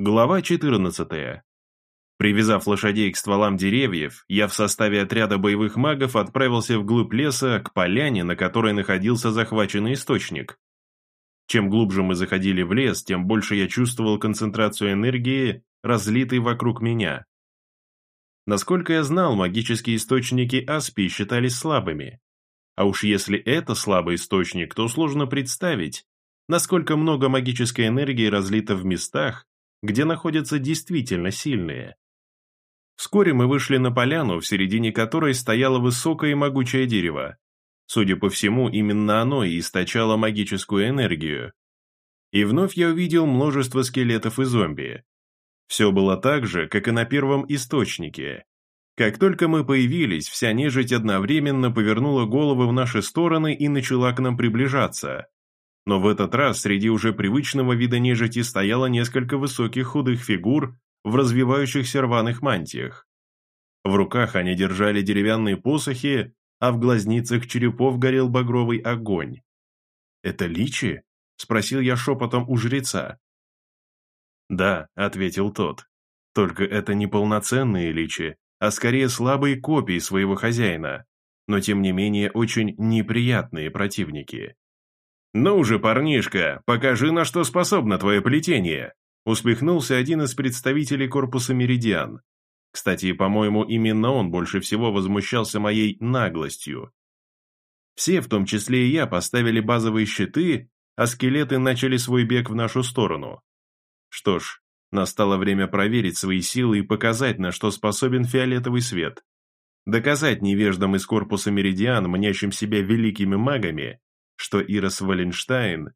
Глава 14. Привязав лошадей к стволам деревьев, я в составе отряда боевых магов отправился вглубь леса, к поляне, на которой находился захваченный источник. Чем глубже мы заходили в лес, тем больше я чувствовал концентрацию энергии, разлитой вокруг меня. Насколько я знал, магические источники Аспи считались слабыми. А уж если это слабый источник, то сложно представить, насколько много магической энергии разлито в местах, где находятся действительно сильные. Вскоре мы вышли на поляну, в середине которой стояло высокое и могучее дерево. Судя по всему, именно оно и источало магическую энергию. И вновь я увидел множество скелетов и зомби. Все было так же, как и на первом источнике. Как только мы появились, вся нежить одновременно повернула головы в наши стороны и начала к нам приближаться. Но в этот раз среди уже привычного вида нежити стояло несколько высоких худых фигур в развивающихся рваных мантиях. В руках они держали деревянные посохи, а в глазницах черепов горел багровый огонь. «Это личи?» – спросил я шепотом у жреца. «Да», – ответил тот. «Только это не полноценные личи, а скорее слабые копии своего хозяина, но тем не менее очень неприятные противники». «Ну же, парнишка, покажи, на что способно твое плетение!» Усмехнулся один из представителей корпуса «Меридиан». Кстати, по-моему, именно он больше всего возмущался моей наглостью. Все, в том числе и я, поставили базовые щиты, а скелеты начали свой бег в нашу сторону. Что ж, настало время проверить свои силы и показать, на что способен фиолетовый свет. Доказать невеждам из корпуса Меридиан, мнящим себя великими магами, что Ирос Валенштайн,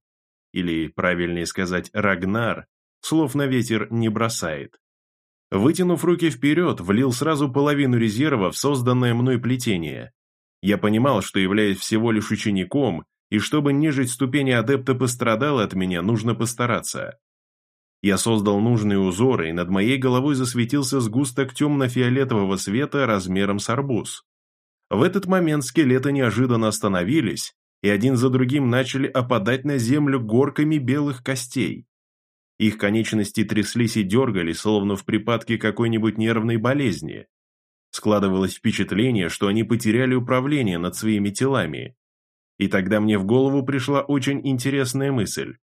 или, правильнее сказать, Рагнар, слов на ветер не бросает. Вытянув руки вперед, влил сразу половину резерва в созданное мной плетение. Я понимал, что являюсь всего лишь учеником, и чтобы нежить ступени адепта пострадала от меня, нужно постараться. Я создал нужные узоры, и над моей головой засветился сгусток темно-фиолетового света размером с арбуз. В этот момент скелеты неожиданно остановились, и один за другим начали опадать на землю горками белых костей. Их конечности тряслись и дергались, словно в припадке какой-нибудь нервной болезни. Складывалось впечатление, что они потеряли управление над своими телами. И тогда мне в голову пришла очень интересная мысль.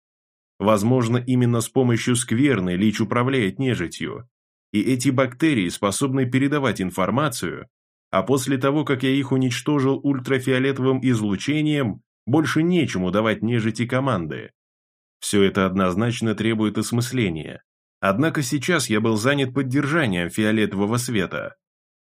Возможно, именно с помощью скверны Лич управляет нежитью. И эти бактерии способны передавать информацию, а после того, как я их уничтожил ультрафиолетовым излучением, больше нечему давать нежити команды. Все это однозначно требует осмысления. Однако сейчас я был занят поддержанием фиолетового света.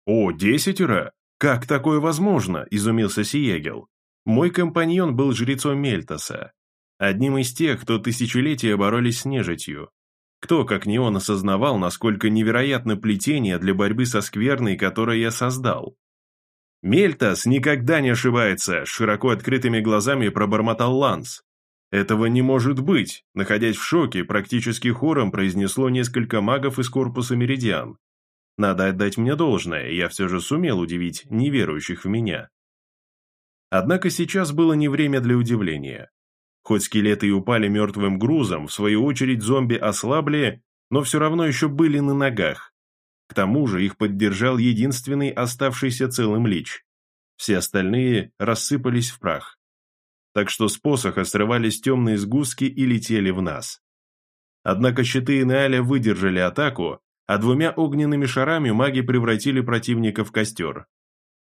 «О, десятеро? Как такое возможно?» – изумился Сиегел. Мой компаньон был жрецом Мельтоса, одним из тех, кто тысячелетия боролись с нежитью. Кто, как не он, осознавал, насколько невероятно плетение для борьбы со скверной, которое я создал. «Мельтас никогда не ошибается!» – широко открытыми глазами пробормотал Ланс. «Этого не может быть!» – находясь в шоке, практически хором произнесло несколько магов из корпуса Меридиан. Надо отдать мне должное, я все же сумел удивить неверующих в меня. Однако сейчас было не время для удивления. Хоть скелеты и упали мертвым грузом, в свою очередь зомби ослабли, но все равно еще были на ногах, к тому же их поддержал единственный оставшийся целым лич. Все остальные рассыпались в прах. Так что с посоха срывались темные сгустки и летели в нас. Однако щиты Инеаля выдержали атаку, а двумя огненными шарами маги превратили противника в костер.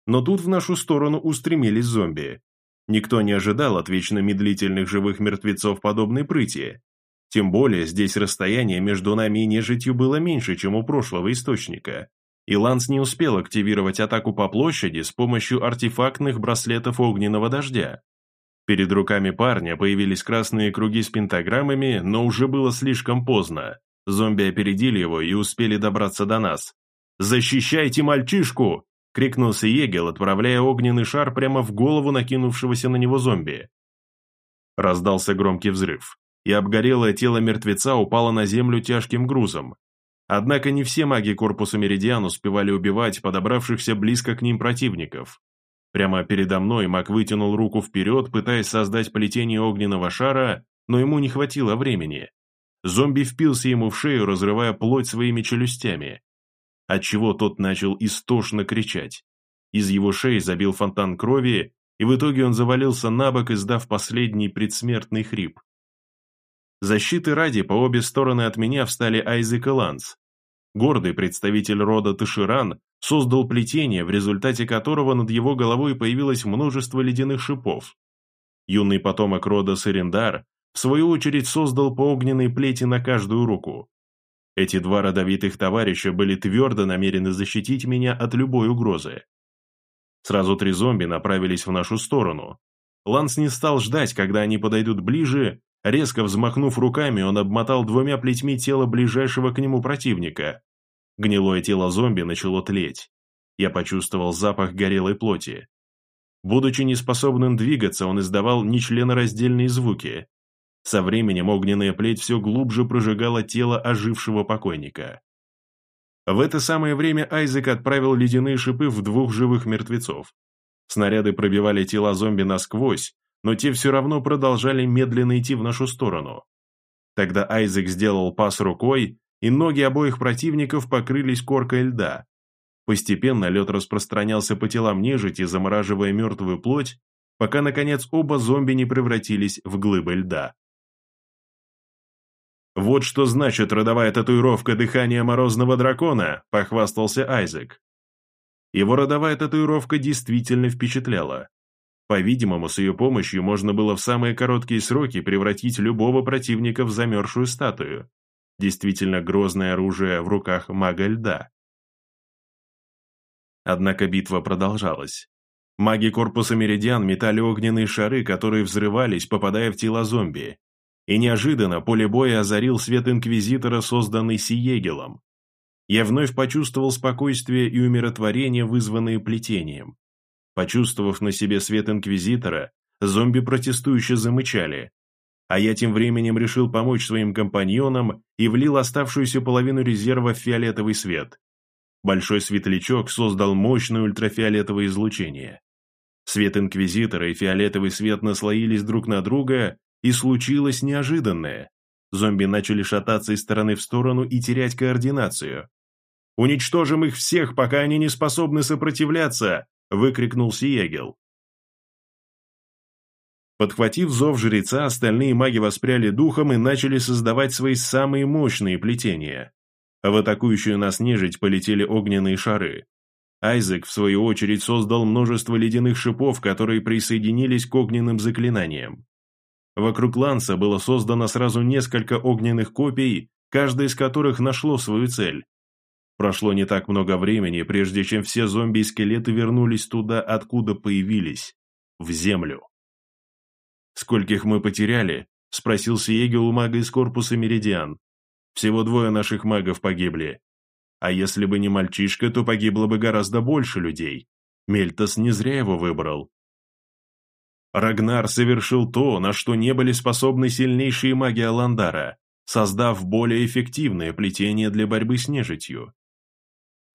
Но тут в нашу сторону устремились зомби. Никто не ожидал от вечно медлительных живых мертвецов подобной прыти, тем более здесь расстояние между нами и нежитью было меньше, чем у прошлого источника. И Ланс не успел активировать атаку по площади с помощью артефактных браслетов огненного дождя. Перед руками парня появились красные круги с пентаграммами, но уже было слишком поздно. Зомби опередили его и успели добраться до нас. «Защищайте мальчишку!» — крикнулся Егел, отправляя огненный шар прямо в голову накинувшегося на него зомби. Раздался громкий взрыв и обгорелое тело мертвеца упало на землю тяжким грузом. Однако не все маги корпуса Меридиан успевали убивать подобравшихся близко к ним противников. Прямо передо мной маг вытянул руку вперед, пытаясь создать плетение огненного шара, но ему не хватило времени. зомби впился ему в шею, разрывая плоть своими челюстями. Отчего тот начал истошно кричать. Из его шеи забил фонтан крови, и в итоге он завалился на бок, издав последний предсмертный хрип. Защиты ради по обе стороны от меня встали Айзек и Ланс. Гордый представитель рода Таширан создал плетение, в результате которого над его головой появилось множество ледяных шипов. Юный потомок рода Сарендар, в свою очередь, создал по огненной плети на каждую руку. Эти два родовитых товарища были твердо намерены защитить меня от любой угрозы. Сразу три зомби направились в нашу сторону. Ланс не стал ждать, когда они подойдут ближе, Резко взмахнув руками, он обмотал двумя плетьми тело ближайшего к нему противника. Гнилое тело зомби начало тлеть. Я почувствовал запах горелой плоти. Будучи неспособным двигаться, он издавал нечленораздельные звуки. Со временем огненная плеть все глубже прожигала тело ожившего покойника. В это самое время Айзек отправил ледяные шипы в двух живых мертвецов. Снаряды пробивали тела зомби насквозь, но те все равно продолжали медленно идти в нашу сторону. Тогда Айзек сделал пас рукой, и ноги обоих противников покрылись коркой льда. Постепенно лед распространялся по телам нежити, замораживая мертвую плоть, пока, наконец, оба зомби не превратились в глыбы льда. «Вот что значит родовая татуировка дыхания морозного дракона», – похвастался Айзек. Его родовая татуировка действительно впечатляла. По-видимому, с ее помощью можно было в самые короткие сроки превратить любого противника в замерзшую статую. Действительно грозное оружие в руках мага льда. Однако битва продолжалась. Маги корпуса Меридиан метали огненные шары, которые взрывались, попадая в тела зомби. И неожиданно поле боя озарил свет Инквизитора, созданный Сиегелом. Я вновь почувствовал спокойствие и умиротворение, вызванные плетением. Почувствовав на себе свет Инквизитора, зомби протестующе замычали. А я тем временем решил помочь своим компаньонам и влил оставшуюся половину резерва в фиолетовый свет. Большой светлячок создал мощное ультрафиолетовое излучение. Свет Инквизитора и фиолетовый свет наслоились друг на друга, и случилось неожиданное. Зомби начали шататься из стороны в сторону и терять координацию. «Уничтожим их всех, пока они не способны сопротивляться!» – выкрикнул Сиегел. Подхватив зов жреца, остальные маги воспряли духом и начали создавать свои самые мощные плетения. В атакующую нас нежить полетели огненные шары. Айзек, в свою очередь, создал множество ледяных шипов, которые присоединились к огненным заклинаниям. Вокруг Ланса было создано сразу несколько огненных копий, каждая из которых нашло свою цель. Прошло не так много времени, прежде чем все зомби и скелеты вернулись туда, откуда появились, в землю. «Скольких мы потеряли?» – спросил Сиегел у мага из корпуса Меридиан. «Всего двое наших магов погибли. А если бы не мальчишка, то погибло бы гораздо больше людей. Мельтас не зря его выбрал». Рагнар совершил то, на что не были способны сильнейшие маги Аландара, создав более эффективное плетение для борьбы с нежитью.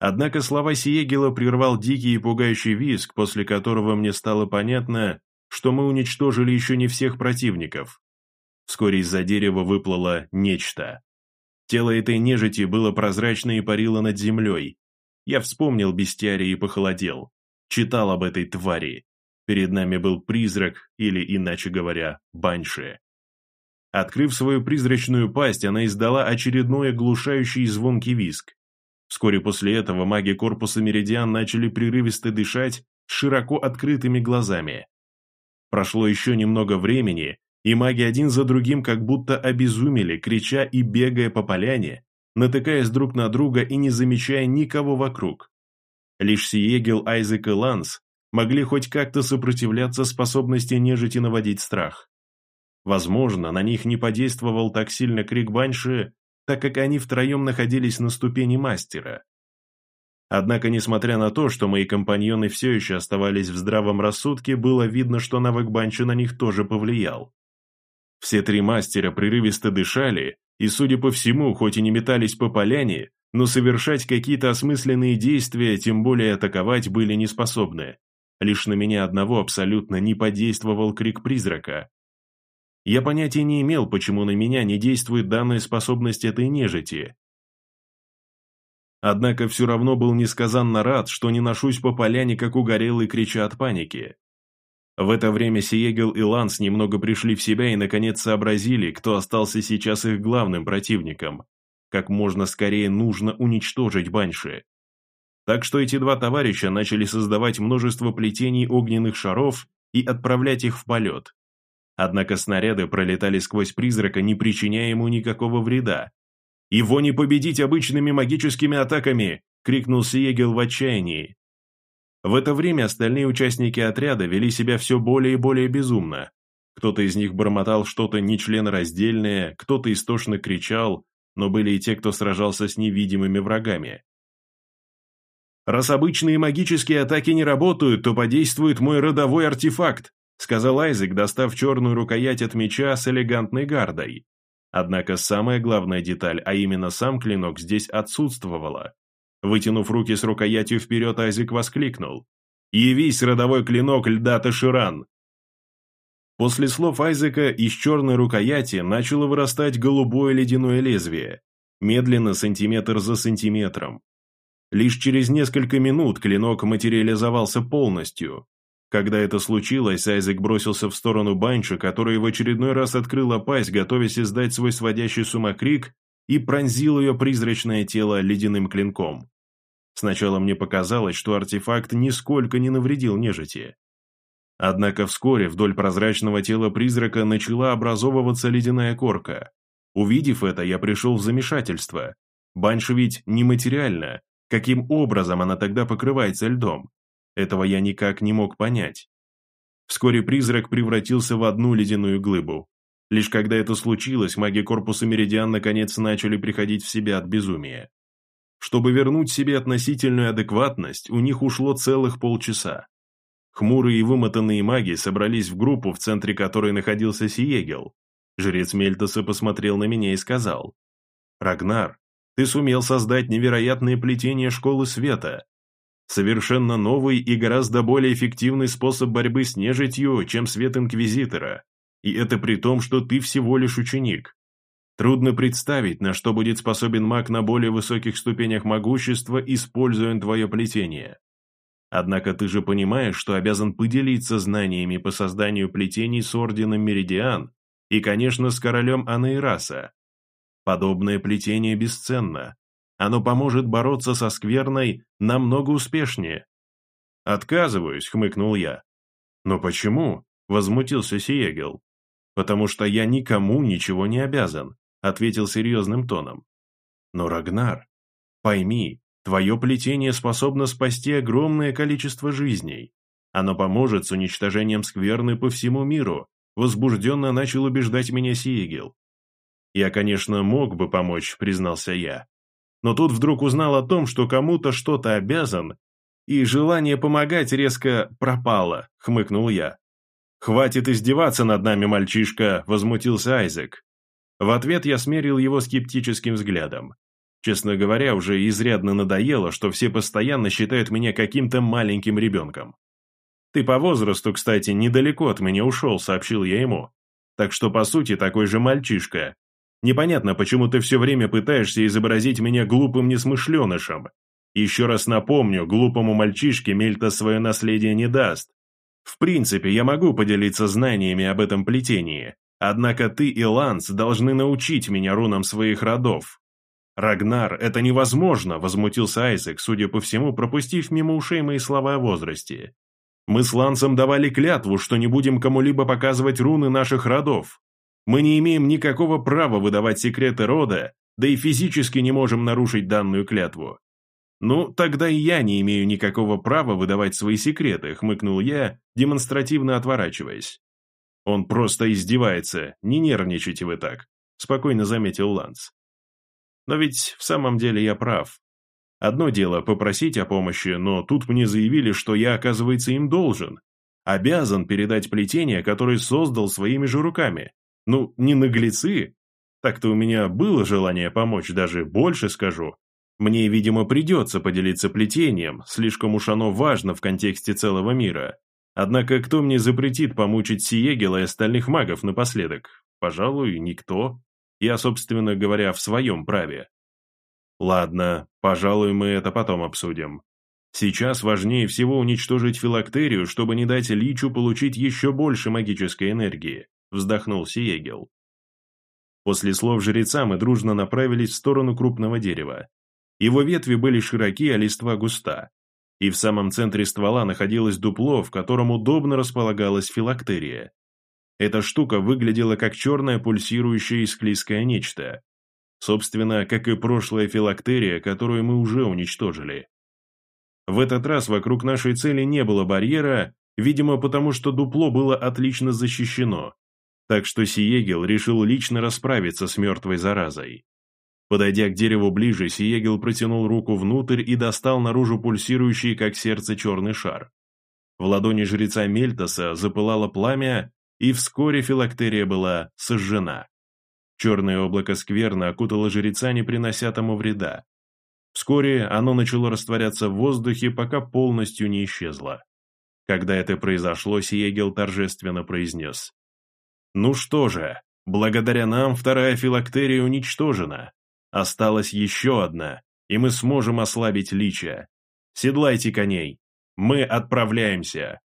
Однако слова Сиегела прервал дикий и пугающий визг, после которого мне стало понятно, что мы уничтожили еще не всех противников. Вскоре из-за дерева выплыло нечто. Тело этой нежити было прозрачно и парило над землей. Я вспомнил бестиарий и похолодел. Читал об этой твари. Перед нами был призрак, или, иначе говоря, банши. Открыв свою призрачную пасть, она издала очередной оглушающий звонкий визг. Вскоре после этого маги корпуса Меридиан начали прерывисто дышать широко открытыми глазами. Прошло еще немного времени, и маги один за другим как будто обезумели, крича и бегая по поляне, натыкаясь друг на друга и не замечая никого вокруг. Лишь Сиегел, Айзек и Ланс могли хоть как-то сопротивляться способности нежити наводить страх. Возможно, на них не подействовал так сильно крик Банши, так как они втроем находились на ступени мастера. Однако, несмотря на то, что мои компаньоны все еще оставались в здравом рассудке, было видно, что навык Банчи на них тоже повлиял. Все три мастера прерывисто дышали, и, судя по всему, хоть и не метались по поляне, но совершать какие-то осмысленные действия, тем более атаковать, были не способны. Лишь на меня одного абсолютно не подействовал крик призрака. Я понятия не имел, почему на меня не действует данная способность этой нежити. Однако все равно был несказанно рад, что не ношусь по поляне, как угорелый, крича от паники. В это время Сиегел и Ланс немного пришли в себя и наконец сообразили, кто остался сейчас их главным противником. Как можно скорее нужно уничтожить Банши. Так что эти два товарища начали создавать множество плетений огненных шаров и отправлять их в полет. Однако снаряды пролетали сквозь призрака, не причиняя ему никакого вреда. «Его не победить обычными магическими атаками!» — крикнул Сиегел в отчаянии. В это время остальные участники отряда вели себя все более и более безумно. Кто-то из них бормотал что-то нечленораздельное, кто-то истошно кричал, но были и те, кто сражался с невидимыми врагами. «Раз обычные магические атаки не работают, то подействует мой родовой артефакт», сказал Айзек, достав черную рукоять от меча с элегантной гардой. Однако самая главная деталь, а именно сам клинок, здесь отсутствовала. Вытянув руки с рукоятью вперед, Айзек воскликнул. «Явись, родовой клинок льда Таширан!» После слов Айзека из черной рукояти начало вырастать голубое ледяное лезвие, медленно, сантиметр за сантиметром. Лишь через несколько минут клинок материализовался полностью. Когда это случилось, Айзек бросился в сторону Банча, который в очередной раз открыла пасть, готовясь издать свой сводящий с ума крик, и пронзил ее призрачное тело ледяным клинком. Сначала мне показалось, что артефакт нисколько не навредил нежити. Однако вскоре вдоль прозрачного тела призрака начала образовываться ледяная корка. Увидев это, я пришел в замешательство. Банша ведь нематериальна. Каким образом она тогда покрывается льдом? Этого я никак не мог понять. Вскоре призрак превратился в одну ледяную глыбу. Лишь когда это случилось, маги корпуса Меридиан наконец начали приходить в себя от безумия. Чтобы вернуть себе относительную адекватность, у них ушло целых полчаса. Хмурые и вымотанные маги собрались в группу, в центре которой находился Сиегел. Жрец Мельтоса посмотрел на меня и сказал, «Рагнар, ты сумел создать невероятное плетение Школы Света. Совершенно новый и гораздо более эффективный способ борьбы с нежитью, чем свет Инквизитора. И это при том, что ты всего лишь ученик. Трудно представить, на что будет способен маг на более высоких ступенях могущества, используя твое плетение. Однако ты же понимаешь, что обязан поделиться знаниями по созданию плетений с Орденом Меридиан и, конечно, с королем Анаираса. Подобное плетение бесценно. Оно поможет бороться со скверной намного успешнее. «Отказываюсь», — хмыкнул я. «Но почему?» — возмутился Сиегел. «Потому что я никому ничего не обязан ответил серьезным тоном. Но, Рагнар, пойми, твое плетение способно спасти огромное количество жизней. Оно поможет с уничтожением скверны по всему миру, возбужденно начал убеждать меня Сиегел. Я, конечно, мог бы помочь, признался я. Но тут вдруг узнал о том, что кому-то что-то обязан, и желание помогать резко пропало, хмыкнул я. «Хватит издеваться над нами, мальчишка!» – возмутился Айзек. В ответ я смерил его скептическим взглядом. Честно говоря, уже изрядно надоело, что все постоянно считают меня каким-то маленьким ребенком. «Ты по возрасту, кстати, недалеко от меня ушел», — сообщил я ему. «Так что, по сути, такой же мальчишка. Непонятно, почему ты все время пытаешься изобразить меня глупым несмышленышем. Еще раз напомню, глупому мальчишке Мельта свое наследие не даст. В принципе, я могу поделиться знаниями об этом плетении, Однако ты и Ланс должны научить меня рунам своих родов». «Рагнар, это невозможно!» – возмутился Айзек, судя по всему, пропустив мимо ушей мои слова о возрасте. «Мы с Лансом давали клятву, что не будем кому-либо показывать руны наших родов. Мы не имеем никакого права выдавать секреты рода, да и физически не можем нарушить данную клятву». «Ну, тогда и я не имею никакого права выдавать свои секреты», – хмыкнул я, демонстративно отворачиваясь. «Он просто издевается, не нервничайте вы так», – спокойно заметил Ланс. «Но ведь в самом деле я прав. Одно дело попросить о помощи, но тут мне заявили, что я, оказывается, им должен. Обязан передать плетение, которое создал своими же руками. Ну, не наглецы. Так-то у меня было желание помочь, даже больше скажу. Мне, видимо, придется поделиться плетением, слишком уж оно важно в контексте целого мира. Однако кто мне запретит помучить Сиегела и остальных магов напоследок? Пожалуй, никто. Я, собственно говоря, в своем праве. Ладно, пожалуй, мы это потом обсудим. Сейчас важнее всего уничтожить филактерию, чтобы не дать Личу получить еще больше магической энергии, вздохнул Сиегел. После слов жреца мы дружно направились в сторону крупного дерева. Его ветви были широки, а листва густа. И в самом центре ствола находилось дупло, в котором удобно располагалась филактерия. Эта штука выглядела как черное пульсирующее и склизкое нечто. Собственно, как и прошлая филактерия, которую мы уже уничтожили. В этот раз вокруг нашей цели не было барьера, видимо, потому что дупло было отлично защищено, так что Сиегел решил лично расправиться с мертвой заразой. Подойдя к дереву ближе, Сиегел протянул руку внутрь и достал наружу пульсирующий, как сердце, черный шар. В ладони жреца Мельтоса запылало пламя, и вскоре филактерия была сожжена. Черное облако скверно окутало жреца, не принося тому вреда. Вскоре оно начало растворяться в воздухе, пока полностью не исчезло. Когда это произошло, Сиегел торжественно произнес. «Ну что же, благодаря нам вторая филактерия уничтожена. Осталась еще одна, и мы сможем ослабить лича. Седлайте коней. Мы отправляемся!»